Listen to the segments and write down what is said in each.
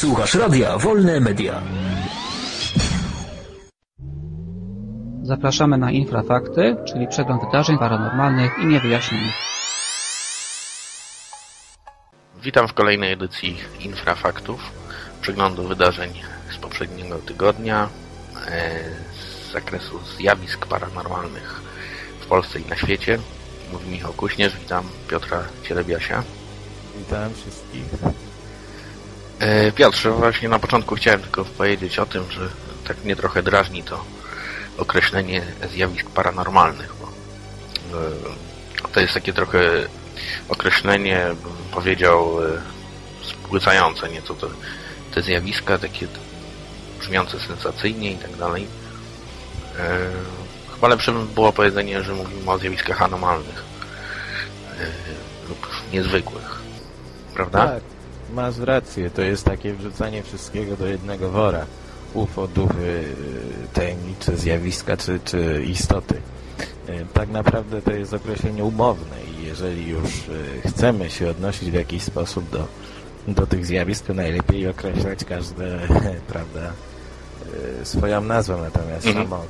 Słuchasz radia Wolne Media. Zapraszamy na Infrafakty, czyli przegląd wydarzeń paranormalnych i niewyjaśnionych. Witam w kolejnej edycji Infrafaktów, przeglądu wydarzeń z poprzedniego tygodnia e, z zakresu zjawisk paranormalnych w Polsce i na świecie. Mówi Michał Kuśnierz, witam Piotra Cielebiasia. Witam wszystkich. E, Piotrze, właśnie na początku chciałem tylko powiedzieć o tym, że tak mnie trochę drażni to określenie zjawisk paranormalnych, bo e, to jest takie trochę określenie, bym powiedział, e, spłycające nieco te, te zjawiska, takie brzmiące sensacyjnie i tak dalej. Chyba lepsze by było powiedzenie, że mówimy o zjawiskach anomalnych lub niezwykłych. Prawda? Tak, masz rację. To jest takie wrzucanie wszystkiego do jednego wora. UFO, duchy, tajemnicze zjawiska czy, czy istoty. Tak naprawdę to jest określenie umowne i jeżeli już chcemy się odnosić w jakiś sposób do, do tych zjawisk, to najlepiej określać każde, prawda, swoją nazwę. Natomiast mhm. samo,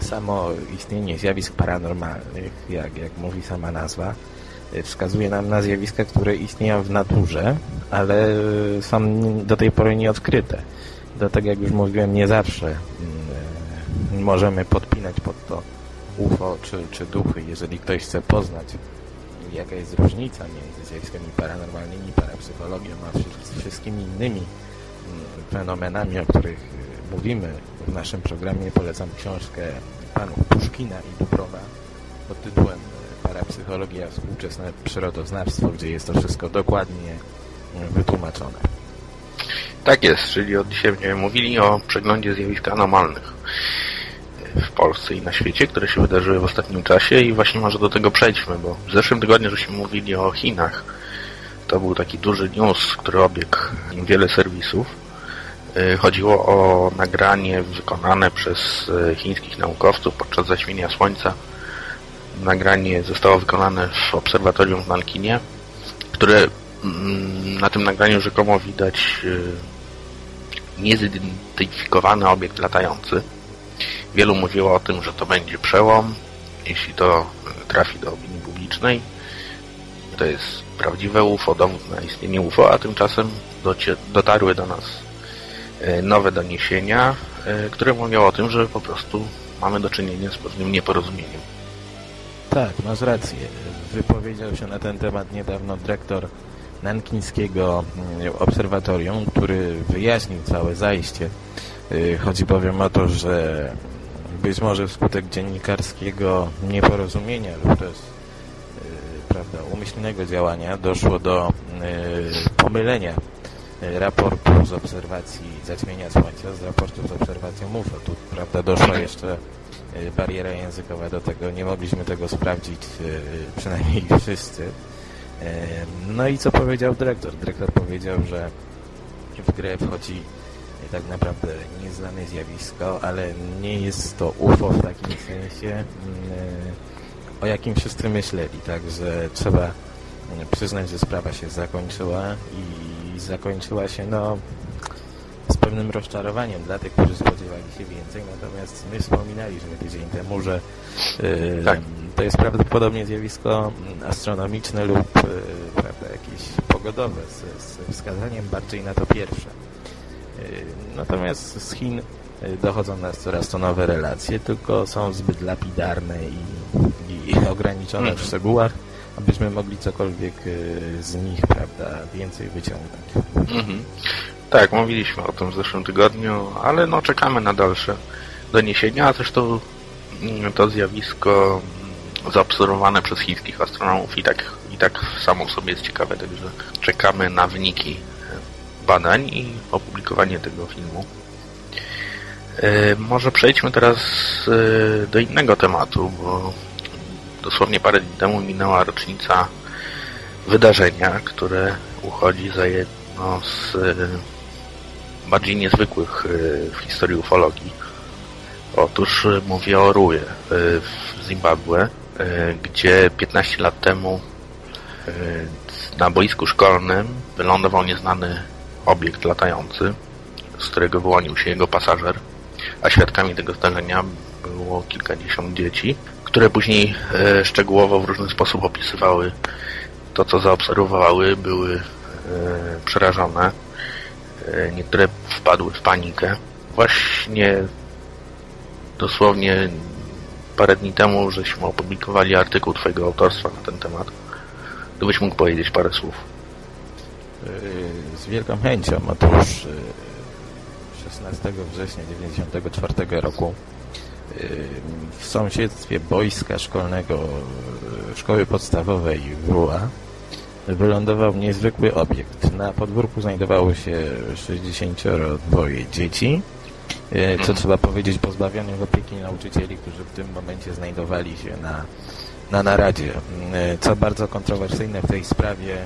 samo istnienie zjawisk paranormalnych, jak, jak mówi sama nazwa, wskazuje nam na zjawiska, które istnieją w naturze, ale są do tej pory nieodkryte. Dlatego, jak już mówiłem, nie zawsze mm, możemy podpinać pod to UFO czy, czy duchy. Jeżeli ktoś chce poznać, jaka jest różnica między zjawiskami paranormalnymi, parapsychologią, a wszystkimi innymi mm, fenomenami, o których mówimy w naszym programie, polecam książkę panów Puszkina i Dubrowa pod tytułem Parapsychologia, współczesne przyrodoznawstwo, gdzie jest to wszystko dokładnie wytłumaczone. Tak jest, czyli od dzisiaj będziemy mówili o przeglądzie zjawisk anomalnych w Polsce i na świecie, które się wydarzyły w ostatnim czasie i właśnie może do tego przejdźmy, bo w zeszłym tygodniu żeśmy mówili o Chinach. To był taki duży news, który obiegł wiele serwisów. Y, chodziło o nagranie wykonane przez chińskich naukowców podczas zaćmienia Słońca. Nagranie zostało wykonane w obserwatorium w Nankinie, które mm, na tym nagraniu rzekomo widać y, niezidentyfikowany obiekt latający. Wielu mówiło o tym, że to będzie przełom, jeśli to trafi do opinii publicznej. To jest prawdziwe UFO, dowód na istnienie UFO, a tymczasem dotarły do nas e, nowe doniesienia, które mówią o tym, że po prostu mamy do czynienia z pewnym nieporozumieniem. Tak, masz rację. Wypowiedział się na ten temat niedawno dyrektor nankińskiego mm, obserwatorium, który wyjaśnił całe zajście. Y, chodzi bowiem o to, że być może wskutek dziennikarskiego nieporozumienia lub też y, prawda, umyślnego działania doszło do y, pomylenia raportu z obserwacji zaćmienia Słońca z raportu z obserwacją UFO. Tu prawda, doszła jeszcze bariera językowa do tego. Nie mogliśmy tego sprawdzić, przynajmniej wszyscy. No i co powiedział dyrektor? Dyrektor powiedział, że w grę wchodzi tak naprawdę nieznane zjawisko, ale nie jest to UFO w takim sensie, o jakim wszyscy myśleli. Także trzeba przyznać, że sprawa się zakończyła i zakończyła się no z pewnym rozczarowaniem dla tych, którzy spodziewali się więcej. Natomiast my wspominaliśmy tydzień temu, że yy, tak. to jest prawdopodobnie zjawisko astronomiczne lub yy, prawda, jakieś pogodowe z, z wskazaniem bardziej na to pierwsze. Yy, natomiast z Chin dochodzą nas coraz to nowe relacje, tylko są zbyt lapidarne i, i ograniczone w szczegółach, abyśmy mogli cokolwiek z nich, prawda, więcej wyciągnąć. Mhm. Tak, mówiliśmy o tym w zeszłym tygodniu, ale no czekamy na dalsze doniesienia, a zresztą mm, to zjawisko zaobserwowane przez chińskich astronomów i tak, i tak samo w sobie jest ciekawe, także czekamy na wyniki e, badań i opublikowanie tego filmu. E, może przejdźmy teraz e, do innego tematu, bo dosłownie parę dni temu minęła rocznica wydarzenia, które uchodzi za jedno z bardziej niezwykłych y, w historii ufologii. Otóż y, mówię o Ruje y, w Zimbabwe, gdzie 15 lat temu na boisku szkolnym wylądował nieznany obiekt latający, z którego wyłonił się jego pasażer, a świadkami tego zdarzenia było kilkadziesiąt dzieci, które później e, szczegółowo w różny sposób opisywały to, co zaobserwowały, były e, przerażone. E, niektóre wpadły w panikę. Właśnie dosłownie parę dni temu żeśmy opublikowali artykuł Twojego autorstwa na ten temat. Gdybyś mógł powiedzieć parę słów. Z wielką chęcią. Yy, 16 września 1994 roku w sąsiedztwie boiska szkolnego yy, szkoły podstawowej WUA wylądował niezwykły obiekt. Na podwórku znajdowało się 62 dzieci, yy, co trzeba powiedzieć pozbawionych opieki nauczycieli, którzy w tym momencie znajdowali się na, na naradzie. Yy, Co bardzo kontrowersyjne w tej sprawie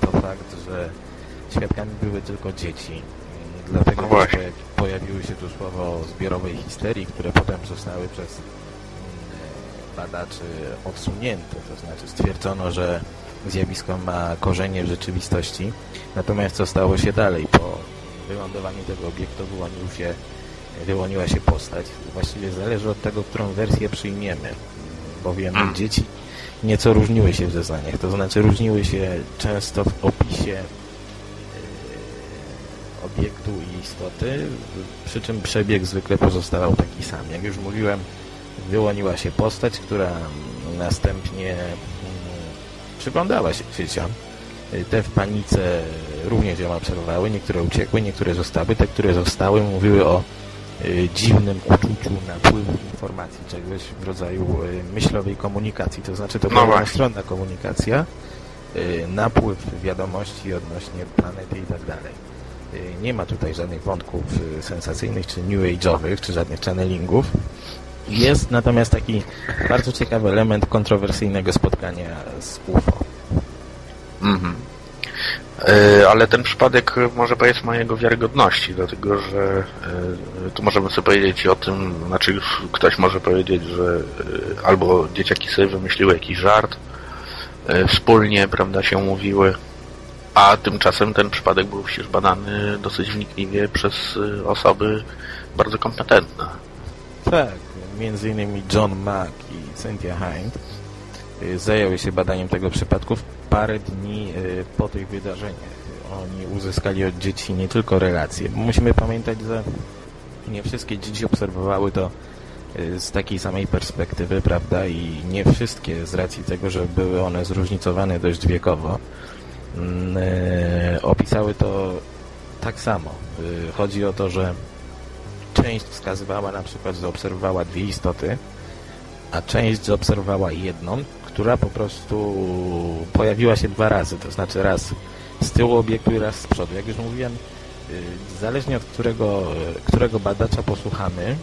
to fakt, że świadkami były tylko dzieci. Dlatego No pojawiły się tu słowo zbiorowej histerii, które potem zostały przez yy, badaczy odsunięte. To znaczy stwierdzono, że zjawisko ma korzenie w rzeczywistości. Natomiast co stało się dalej? Po wylądowaniu tego obiektu wyłonił się, wyłoniła się postać. Właściwie zależy od tego, którą wersję przyjmiemy, bowiem Mm. dzieci nieco różniły się w zeznaniach. To znaczy różniły się często w opisie e, istoty, przy czym przebieg zwykle pozostawał taki sam. Jak już mówiłem, wyłoniła się postać, która następnie mm, przyglądała się dzieciom. Te w panice również ją obserwowały, niektóre uciekły, niektóre zostały. Te, które zostały, mówiły o y, dziwnym uczuciu napływu informacji, czegoś w rodzaju y, myślowej komunikacji. To znaczy to No była jednostronna komunikacja, y, napływ wiadomości odnośnie planety i tak dalej. Y, Nie ma tutaj żadnych wątków y, sensacyjnych, czy new age'owych, czy żadnych channelingów. Jest natomiast taki bardzo ciekawy element kontrowersyjnego spotkania z UFO. Mhm. E, Ale ten przypadek może powiedzmy o jego wiarygodności, dlatego że tu możemy sobie powiedzieć o tym, znaczy już ktoś może powiedzieć, że albo dzieciaki sobie wymyśliły jakiś żart, wspólnie, prawda, się mówiły, a tymczasem ten przypadek był przecież badany dosyć wnikliwie przez e, osoby bardzo kompetentne. Tak, między innymi John Mack i Cynthia Hind y, zajęły się badaniem tego przypadku w parę dni y, po tych wydarzeniach. Oni uzyskali od dzieci nie tylko relacje, musimy pamiętać, że nie wszystkie dzieci obserwowały to y, z takiej samej perspektywy, prawda, i nie wszystkie z racji tego, że były one zróżnicowane dość wiekowo, y, opisały to tak samo. Y, Chodzi o to, że część wskazywała na przykład, że obserwowała dwie istoty, a część zaobserwowała jedną, która po prostu pojawiła się dwa razy, to znaczy raz z tyłu obiektu i raz z przodu. Jak już mówiłem, y, zależnie od którego, y, którego badacza posłuchamy,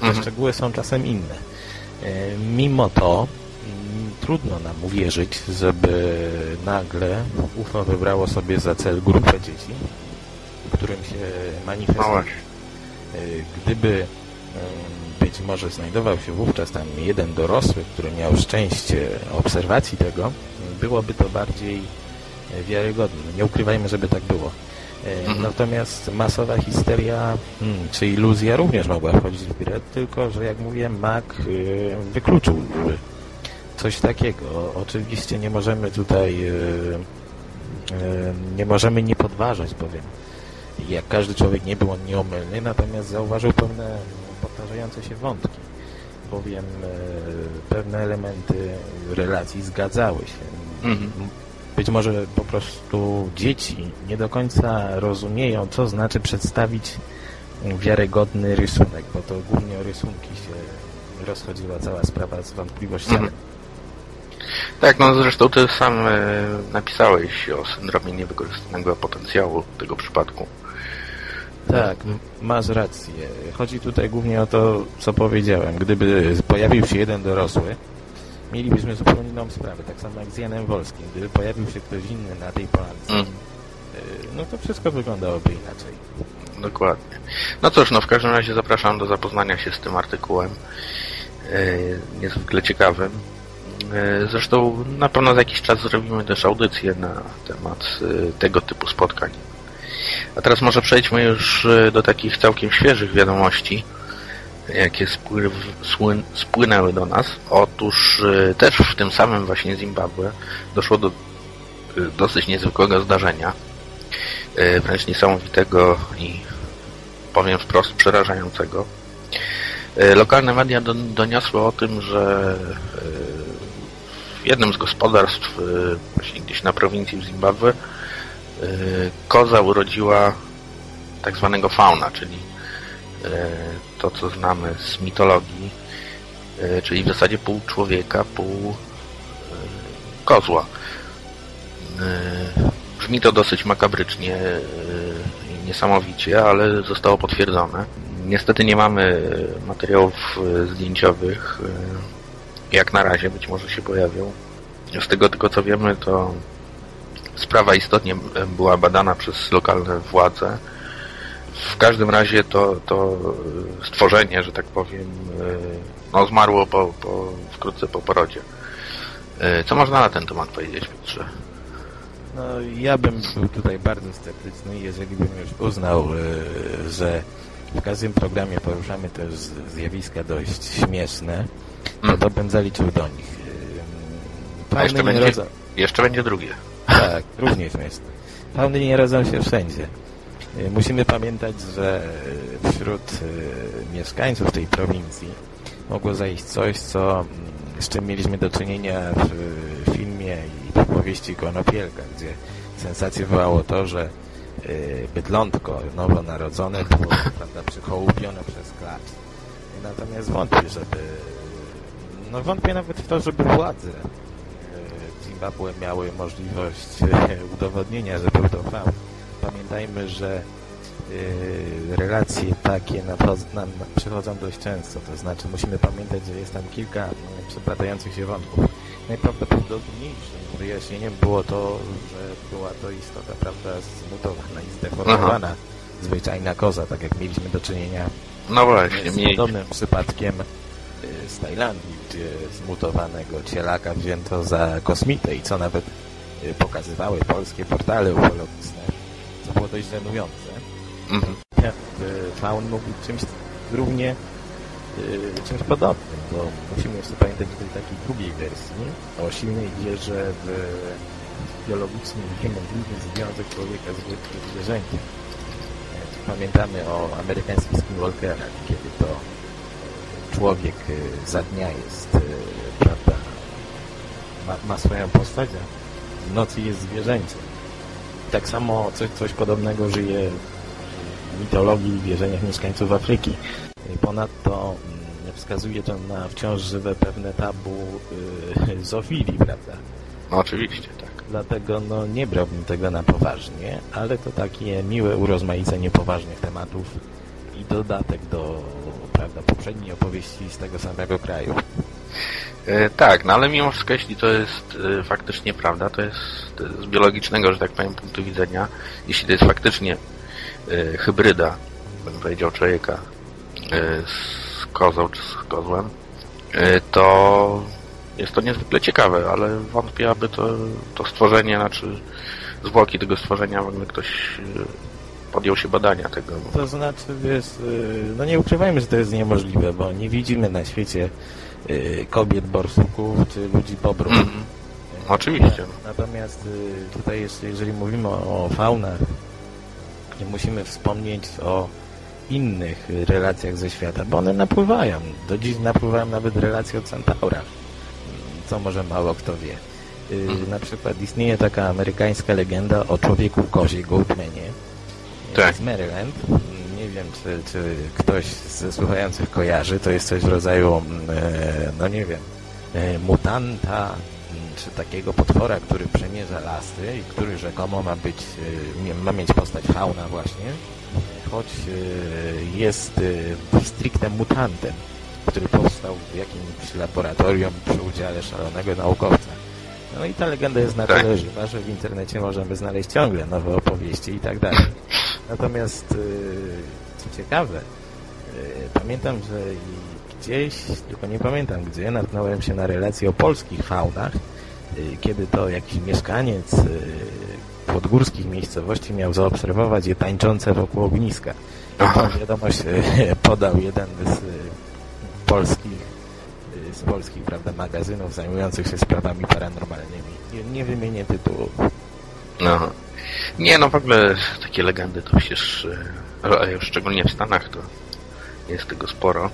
te Mhm. szczegóły są czasem inne. Mimo to mm, trudno nam uwierzyć, żeby nagle UFO wybrało sobie za cel grupę dzieci, którym się manifestuje. Y, Gdyby em, być może znajdował się wówczas tam jeden dorosły, który miał szczęście obserwacji tego, byłoby to bardziej wiarygodne. Nie ukrywajmy, żeby tak było. E, Mhm. Natomiast masowa histeria hmm, czy iluzja również mogła wchodzić w grę, tylko że jak mówiłem, Mac y, wykluczył y, coś takiego. Oczywiście nie możemy tutaj y, y, nie możemy nie podważać, powiem. Jak każdy człowiek nie był on nieomylny, natomiast zauważył pewne powtarzające się wątki, bowiem e, pewne elementy relacji zgadzały się. Mhm. Być może po prostu dzieci nie do końca rozumieją, co znaczy przedstawić wiarygodny rysunek, bo to głównie o rysunki się rozchodziła cała sprawa z wątpliwościami. Mhm. Tak, no zresztą ty sam e, napisałeś o syndromie niewykorzystanego potencjału tego przypadku. Tak, masz rację. Chodzi tutaj głównie o to, co powiedziałem. Gdyby pojawił się jeden dorosły, mielibyśmy zupełnie inną sprawę, tak samo jak z Janem Wolskim. Gdyby pojawił się ktoś inny na tej polance, Mm. y, no to wszystko wyglądałoby inaczej. Dokładnie. No cóż, no w każdym razie zapraszam do zapoznania się z tym artykułem. E, niezwykle ciekawym. E, zresztą na pewno za jakiś czas zrobimy też audycję na temat e, tego typu spotkań. A teraz może przejdźmy już e, do takich całkiem świeżych wiadomości, jakie spłynęły do nas. Otóż też w tym samym właśnie Zimbabwe doszło do dosyć niezwykłego zdarzenia, wręcz niesamowitego i powiem wprost przerażającego. Lokalne media do, doniosły o tym, że w jednym z gospodarstw e, właśnie gdzieś na prowincji w Zimbabwe e, koza urodziła tak zwanego fauna, czyli e, to, co znamy z mitologii, czyli w zasadzie pół człowieka, pół kozła. Brzmi to dosyć makabrycznie i niesamowicie, ale zostało potwierdzone. Niestety nie mamy materiałów zdjęciowych. Jak na razie, być może się pojawią. Z tego tylko co wiemy, to sprawa istotnie była badana przez lokalne władze. W każdym razie to, to stworzenie, że tak powiem, no, zmarło po, po, wkrótce po porodzie. Co można na ten temat powiedzieć, Piotrze? No, ja bym był tutaj bardzo sceptyczny, jeżeli bym już uznał, e, że w każdym programie poruszamy też zjawiska dość śmieszne, no to Mhm. bym zaliczył do nich. A jeszcze będzie, jeszcze będzie drugie. Tak, również śmieszne. Fauny nie rodzą się wszędzie. Musimy pamiętać, że wśród e, mieszkańców tej prowincji mogło zajść coś, co, mm, z czym mieliśmy do czynienia w filmie i w powieści Konopielka, gdzie sensację wywołało to, że bydlątko nowonarodzone było prawda, przychołupione przez klacz. Natomiast wątpię, żeby... No wątpię nawet w to, żeby władze e, Zimbabwe miały możliwość e, udowodnienia, że był to faun. Pamiętajmy, że relacje takie nam przychodzą dość często, to znaczy musimy pamiętać, że jest tam kilka e, przeplatających się wątków. Najprawdopodobniejszym wyjaśnieniem było to, że była to istota, prawda, zmutowana i zdeformowana, zwyczajna koza, tak jak mieliśmy do czynienia No właśnie, z podobnym przypadkiem y, z Tajlandii, gdzie zmutowanego cielaka wzięto za kosmitę i co nawet y, pokazywały polskie portale ufologiczne, co było dość żenujące. Mhm. Y, Faun mógł być czymś równie y, czymś podobnym, bo musimy jeszcze pamiętać o tej takiej drugiej wersji, o silnej wierze w biologiczny niemożliwy związek człowieka z z zwierzęciem. E, Pamiętamy o amerykańskich skinwalkerach, kiedy to człowiek y, za dnia jest, y, prawda, ma, ma swoją postać, a w nocy jest zwierzęciem. Tak samo coś, coś podobnego żyje w mitologii i wierzeniach mieszkańców Afryki. Ponadto mm, wskazuje to na wciąż żywe pewne tabu y, zoofilii, prawda? No oczywiście, tak. Dlatego no, nie brałbym tego na poważnie, ale to takie miłe urozmaicenie poważnych tematów i dodatek do prawda, poprzedniej opowieści z tego samego kraju. E, tak, no ale mimo wszystko, jeśli to jest e, faktycznie prawda, to jest e, z biologicznego, że tak powiem, punktu widzenia, jeśli to jest faktycznie e, hybryda, bym powiedział, człowieka z kozą czy z kozłem, e, to jest to niezwykle ciekawe, ale wątpię, aby to, to stworzenie, znaczy zwłoki tego stworzenia w ogóle ktoś e, podjął się badania tego. To znaczy, wiesz, no nie ukrywajmy, że to jest niemożliwe, bo nie widzimy na świecie kobiet borsuków czy ludzi bobrów. Mhm. Oczywiście. Natomiast tutaj jeszcze, jeżeli mówimy o faunach, nie musimy wspomnieć o innych relacjach ze świata, bo one napływają. Do dziś napływają nawet relacje o centaurach, co może mało kto wie. Y, Mhm. Na przykład istnieje taka amerykańska legenda o człowieku kozie, Goatmanie, y, Tak. z Maryland. Nie wiem, czy, czy ktoś ze słuchających kojarzy. To jest coś w rodzaju, mm, e, no nie wiem, e, mutanta, mm, czy takiego potwora, który przemierza lasy i który rzekomo ma być, e, ma mieć postać fauna właśnie, choć e, jest e, stricte mutantem, który powstał w jakimś laboratorium przy udziale szalonego naukowca. No i ta legenda jest na Tak. tyle żywa, że w internecie możemy znaleźć ciągle nowe opowieści i tak dalej. Natomiast, e, co ciekawe, pamiętam, że gdzieś, tylko nie pamiętam gdzie, natknąłem się na relację o polskich faunach, kiedy to jakiś mieszkaniec podgórskich miejscowości miał zaobserwować je tańczące wokół ogniska. Tą wiadomość e, podał jeden z e, polskich, e, z polskich prawda, magazynów zajmujących się sprawami paranormalnymi. Nie, nie wymienię tytułu. No. Nie, no w ogóle takie legendy to przecież, szczególnie w Stanach, to jest tego sporo.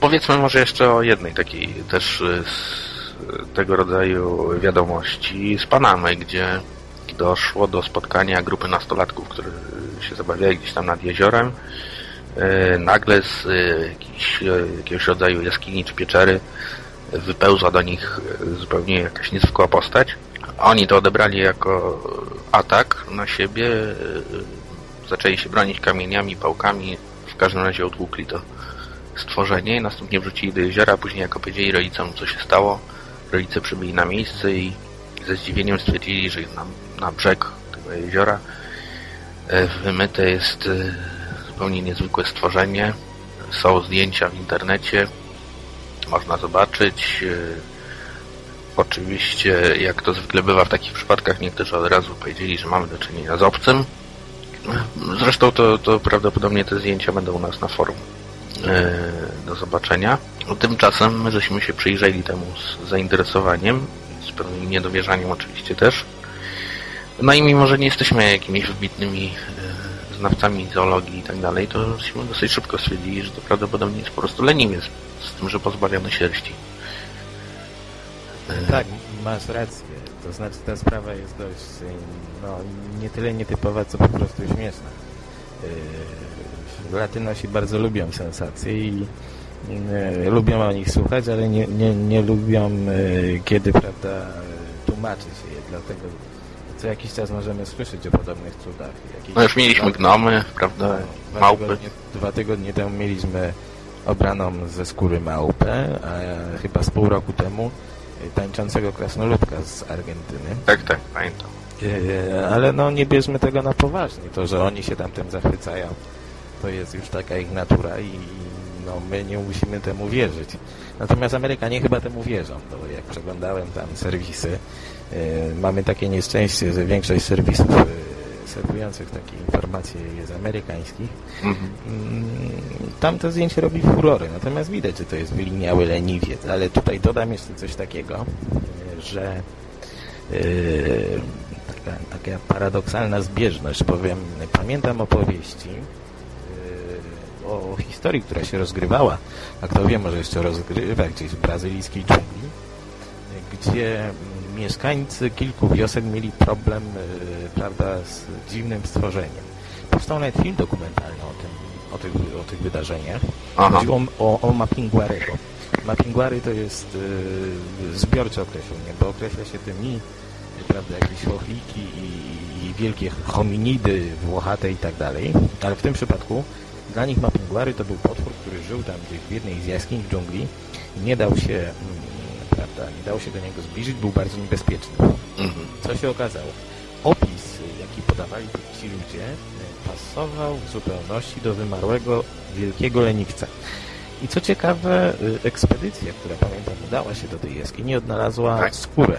Powiedzmy może jeszcze o jednej takiej też z tego rodzaju wiadomości z Panamy, gdzie doszło do spotkania grupy nastolatków, które się zabawiali gdzieś tam nad jeziorem. E, Nagle z e, jakiś, e, jakiegoś rodzaju jaskini czy pieczery wypełzła do nich zupełnie jakaś niezwykła postać. Oni to odebrali jako atak na siebie, zaczęli się bronić kamieniami, pałkami, w każdym razie utłukli to stworzenie następnie wrzucili do jeziora, później jak opowiedzieli rodzicom co się stało, rodzice przybyli na miejsce i ze zdziwieniem stwierdzili, że na, na brzeg tego jeziora e, wymyte jest e, zupełnie niezwykłe stworzenie. Są zdjęcia w internecie, można zobaczyć. e, Oczywiście, jak to zwykle bywa w takich przypadkach, niektórzy od razu powiedzieli, że mamy do czynienia z obcym. Zresztą to, to prawdopodobnie te zdjęcia będą u nas na forum do zobaczenia. Tymczasem my żeśmy się przyjrzeli temu z zainteresowaniem, z pewnym niedowierzaniem oczywiście też. No i mimo, że nie jesteśmy jakimiś wybitnymi e, znawcami zoologii i tak dalej, to żeśmy dosyć szybko stwierdzili, że to prawdopodobnie jest po prostu leniwiec, z tym, że pozbawiony sierści. E, Tak, masz rację. To znaczy ta sprawa jest dość, y, no, nie tyle nietypowa, co po prostu śmieszna. Latynosi bardzo lubią sensacje i lubią o nich słuchać, ale nie, nie, nie lubią, kiedy, prawda, tłumaczy się je. Dlatego co jakiś czas możemy słyszeć o podobnych cudach. No już mieliśmy gnomy, prawda, No, dwa małpy. Tygodnie, dwa tygodnie temu mieliśmy obraną ze skóry małpę, a chyba z pół roku temu tańczącego krasnoludka z Argentyny. Tak, tak, pamiętam. Yy, Ale no nie bierzmy tego na poważnie. To, że oni się tam tym zachwycają, to jest już taka ich natura i no, my nie musimy temu wierzyć. Natomiast Amerykanie chyba temu wierzą, bo jak przeglądałem tam serwisy, mamy takie nieszczęście, że większość serwisów yy, serwujących takie informacje jest amerykańskich. Mm, Tam to zdjęcie robi furory, natomiast widać, że to jest wyliniały leniwiec, ale tutaj dodam jeszcze coś takiego, yy, że taka, taka paradoksalna zbieżność, powiem, pamiętam opowieści o historii, która się rozgrywała, a kto wie, może jeszcze rozgrywa gdzieś w brazylijskiej dżungli, gdzie mm, mieszkańcy kilku wiosek mieli problem, yy, prawda, z dziwnym stworzeniem. Powstał nawet film dokumentalny o tym, o tych, o tych wydarzeniach. Aha. Chodziło o, o Mapinguarego. Mapinguary to jest y, zbiorcze określenie, bo określa się tym i y, prawda, jakieś chochliki i, i wielkie hominidy włochate i tak dalej, ale w tym przypadku dla nich Mapinguary to był potwór, który żył tam gdzieś w jednej z jaskiń w dżungli nie dał się, mm, prawda, nie dało się do niego zbliżyć, był bardzo niebezpieczny. Mhm. Co się okazało? Opis, jaki podawali ci ludzie, pasował w zupełności do wymarłego wielkiego leniwca. I co ciekawe, y, ekspedycja, która pamiętam udała się do tej jaskini, odnalazła Tak. skórę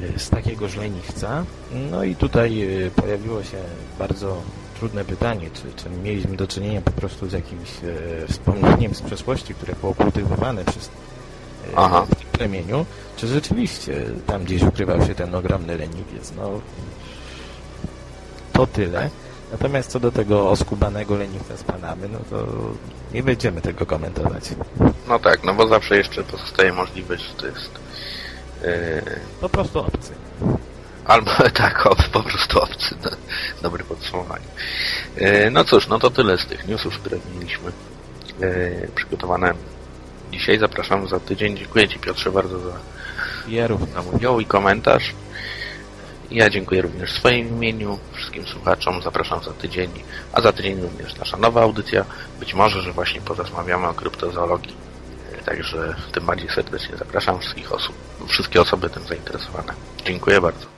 y, z takiegoż leniwca. No i tutaj y, pojawiło się bardzo trudne pytanie, czy, czy mieliśmy do czynienia po prostu z jakimś e, wspomnieniem z przeszłości, które było kultywowane przez e, plemieniu, czy rzeczywiście tam gdzieś ukrywał się ten ogromny leniwiec. No, to tyle. Natomiast co do tego oskubanego leniwca z Panamy, no to nie będziemy tego komentować. No tak, no bo zawsze jeszcze pozostaje możliwość, że to jest yy, Po prostu obcy. albo tak, ob, po prostu obcy. No, dobre podsumowanie. Yy, no cóż, no to tyle z tych newsów, które mieliśmy yy, przygotowane dzisiaj. Zapraszam za tydzień. Dziękuję Ci Piotrze bardzo za Ja również. nam udział i komentarz. Ja dziękuję również w swoim imieniu, wszystkim słuchaczom. Zapraszam za tydzień, a za tydzień również nasza nowa audycja. Być może, że właśnie porozmawiamy o kryptozoologii. Także tym bardziej serdecznie zapraszam wszystkich osób, wszystkie osoby tym zainteresowane. Dziękuję bardzo.